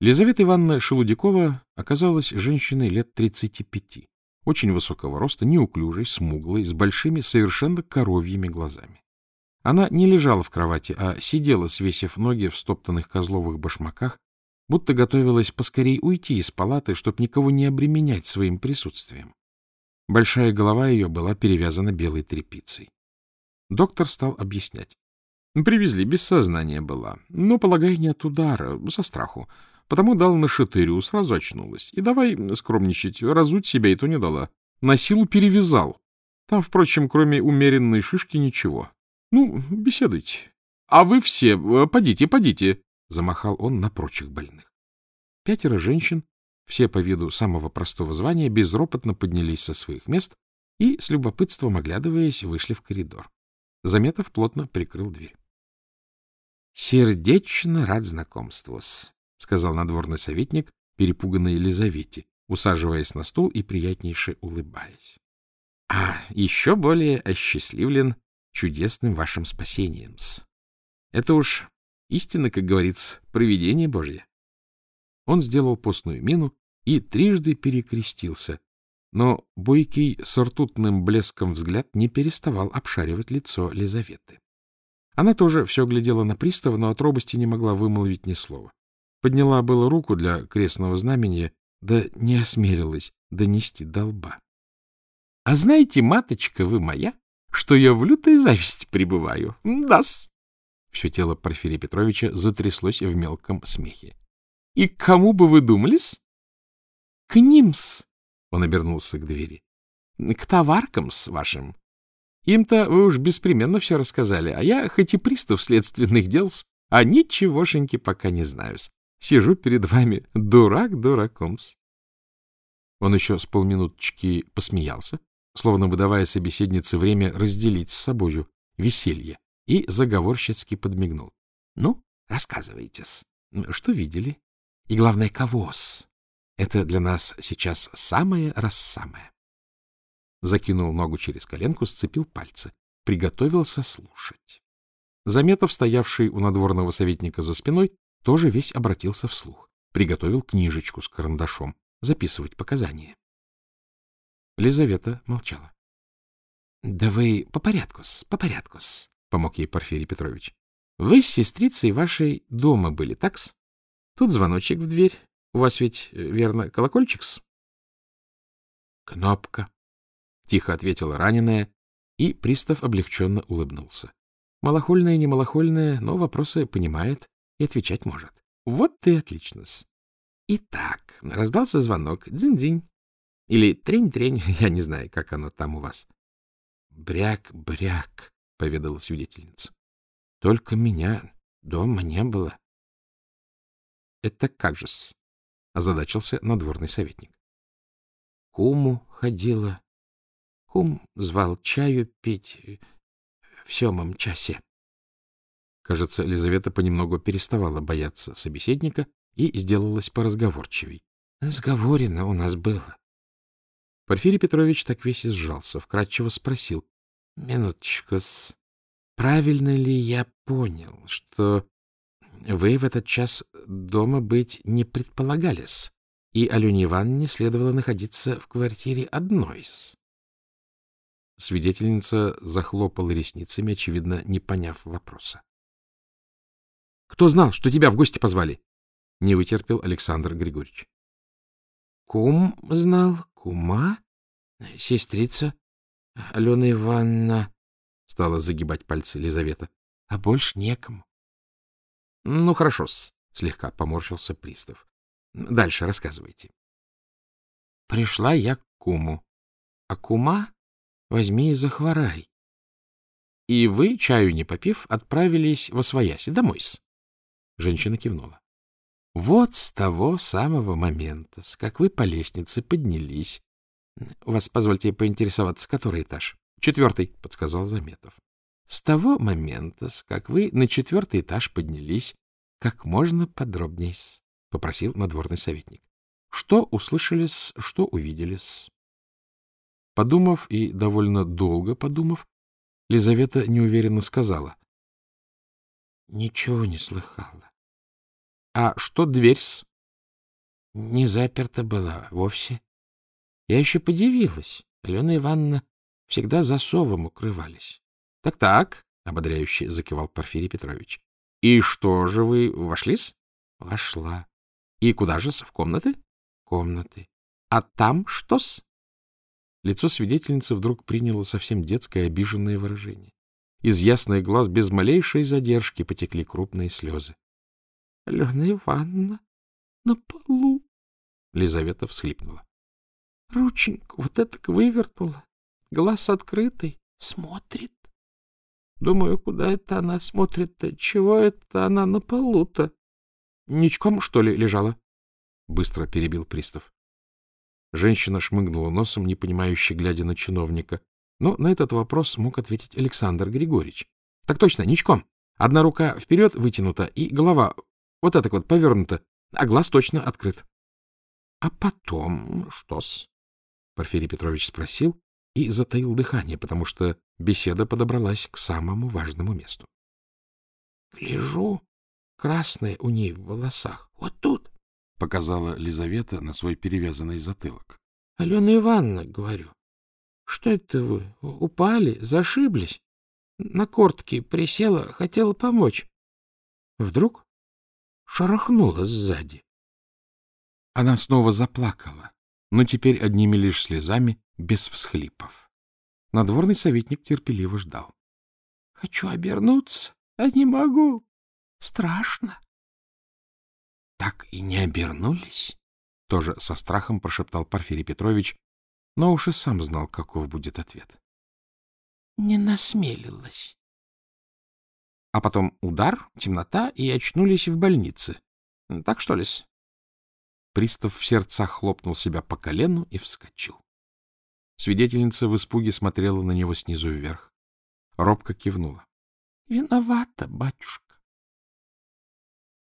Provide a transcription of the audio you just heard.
Лизавета Ивановна Шелудякова оказалась женщиной лет 35, очень высокого роста, неуклюжей, смуглой, с большими, совершенно коровьими глазами. Она не лежала в кровати, а сидела, свесив ноги в стоптанных козловых башмаках, будто готовилась поскорей уйти из палаты, чтобы никого не обременять своим присутствием. Большая голова ее была перевязана белой тряпицей. Доктор стал объяснять. Привезли, без сознания была. Но, полагаю, не от удара, со страху. Потому дал на шатырю, сразу очнулась. И давай скромничать, разуть себя и то не дала. На силу перевязал. Там, впрочем, кроме умеренной шишки, ничего. Ну, беседуйте. А вы все, э, подите, подите, — замахал он на прочих больных. Пятеро женщин, все по виду самого простого звания, безропотно поднялись со своих мест и, с любопытством оглядываясь, вышли в коридор. Заметов плотно прикрыл дверь. — Сердечно рад знакомству-с, — сказал надворный советник, перепуганной Елизавете, усаживаясь на стул и приятнейше улыбаясь. — А еще более осчастливлен чудесным вашим спасением-с. Это уж истина, как говорится, провидение Божье. Он сделал постную мину и трижды перекрестился, но бойкий с ртутным блеском взгляд не переставал обшаривать лицо Лизаветы. Она тоже все глядела на пристава, но от робости не могла вымолвить ни слова. Подняла было руку для крестного знамения, да не осмелилась донести до лба. — А знаете, маточка вы моя, что я в лютой зависти пребываю? Да-с! Все тело Порфирия Петровича затряслось в мелком смехе. — И к кому бы вы думались? — К ним-с! Он обернулся к двери. — К товаркам с вашим. Им-то вы уж беспременно все рассказали, а я хоть и пристав следственных дел, а ничегошеньки пока не знаю-с. Сижу перед вами дурак дураком-с. Он еще с полминуточки посмеялся, словно выдавая собеседнице время разделить с собою веселье, и заговорщицки подмигнул. — Ну, рассказывайте-с. Что видели? И, главное, кого-с? Это для нас сейчас самое раз самое. Закинул ногу через коленку, сцепил пальцы. Приготовился слушать. Заметов, стоявший у надворного советника за спиной, тоже весь обратился вслух. Приготовил книжечку с карандашом. Записывать показания. Лизавета молчала. — Да вы по порядку-с, по порядку-с, — помог ей Порфирий Петрович. — Вы с сестрицей вашей дома были, такс? Тут звоночек в дверь, у вас ведь, э, верно, колокольчик-с? — Кнопка, — тихо ответила раненая, и пристав облегченно улыбнулся. Малохольная, не малохольная, но вопросы понимает и отвечать может. Вот ты отлично-с. Итак, раздался звонок. Дзинь-дзинь. Или трень-трень, я не знаю, как оно там у вас. Бряк-бряк, — поведала свидетельница. Только меня дома не было. — Это как же-с? озадачился надворный советник. Куму ходила. Кум звал чаю пить в семом часе. Кажется, Елизавета понемногу переставала бояться собеседника и сделалась поразговорчивей. — Сговорено у нас было. Порфирий Петрович так весь и сжался, вкратчиво спросил. — Минуточку-с. Правильно ли я понял, что вы в этот час дома быть не предполагались, и Алене Ивановне следовало находиться в квартире одной -с. Свидетельница захлопала ресницами, очевидно, не поняв вопроса. — Кто знал, что тебя в гости позвали? — не вытерпел Александр Григорьевич. — Кум знал, кума, сестрица, Алена Ивановна, — стала загибать пальцы Елизавета, — а больше некому. — Ну, хорошо-с, — слегка поморщился пристав. — Дальше рассказывайте. Пришла я к куму, а кума возьми и захворай. И вы, чаю не попив, отправились во свояси домой-с. Женщина кивнула. Вот с того самого момента, как вы по лестнице поднялись. У вас, позвольте поинтересоваться, который этаж? Четвертый, — подсказал Заметов. С того момента, как вы на четвертый этаж поднялись, как можно подробнее, — попросил надворный советник. Что услышали-с, что увидели-с? Подумав и довольно долго подумав, Лизавета неуверенно сказала. — Ничего не слыхала. — А что дверь-с? Не заперта была вовсе. Я еще подивилась. Алена Ивановна всегда засовом укрывались. Так — Так-так, — ободряюще закивал Порфирий Петрович. — И что же вы вошли-с? — Вошла. — И куда же-с? В комнаты? — Комнаты. — А там что-с? Лицо свидетельницы вдруг приняло совсем детское обиженное выражение. Из ясных глаз без малейшей задержки потекли крупные слезы. — Алена Ивановна, на полу. Лизавета всхлипнула. — Рученьку вот это вывернула, глаз открытый, смотрит. Думаю, куда это она смотрит-то? Чего это она на полу-то? — Ничком, что ли, лежала? — быстро перебил пристав. Женщина шмыгнула носом, не понимающе глядя на чиновника. Но на этот вопрос мог ответить Александр Григорьевич. — Так точно, ничком. Одна рука вперед вытянута, и голова вот так вот повернута, а глаз точно открыт. — А потом что-с? — Порфирий Петрович спросил и затаил дыхание, потому что беседа подобралась к самому важному месту. — Гляжу, красное у ней в волосах. Вот тут, — показала Лизавета на свой перевязанный затылок. — Алена Ивановна, говорю, что это вы? Упали? Зашиблись? На кортке присела, хотела помочь. Вдруг шарахнула сзади. Она снова заплакала, но теперь одними лишь слезами, без всхлипов. Надворный советник терпеливо ждал. — Хочу обернуться, а не могу. Страшно. — Так и не обернулись? — тоже со страхом прошептал Порфирий Петрович, но уж и сам знал, каков будет ответ. — Не насмелилась. А потом удар, темнота, и очнулись в больнице. Так что ли-с? Пристав в сердцах хлопнул себя по колену и вскочил. Свидетельница в испуге смотрела на него снизу вверх. Робко кивнула. — Виновата, батюшка.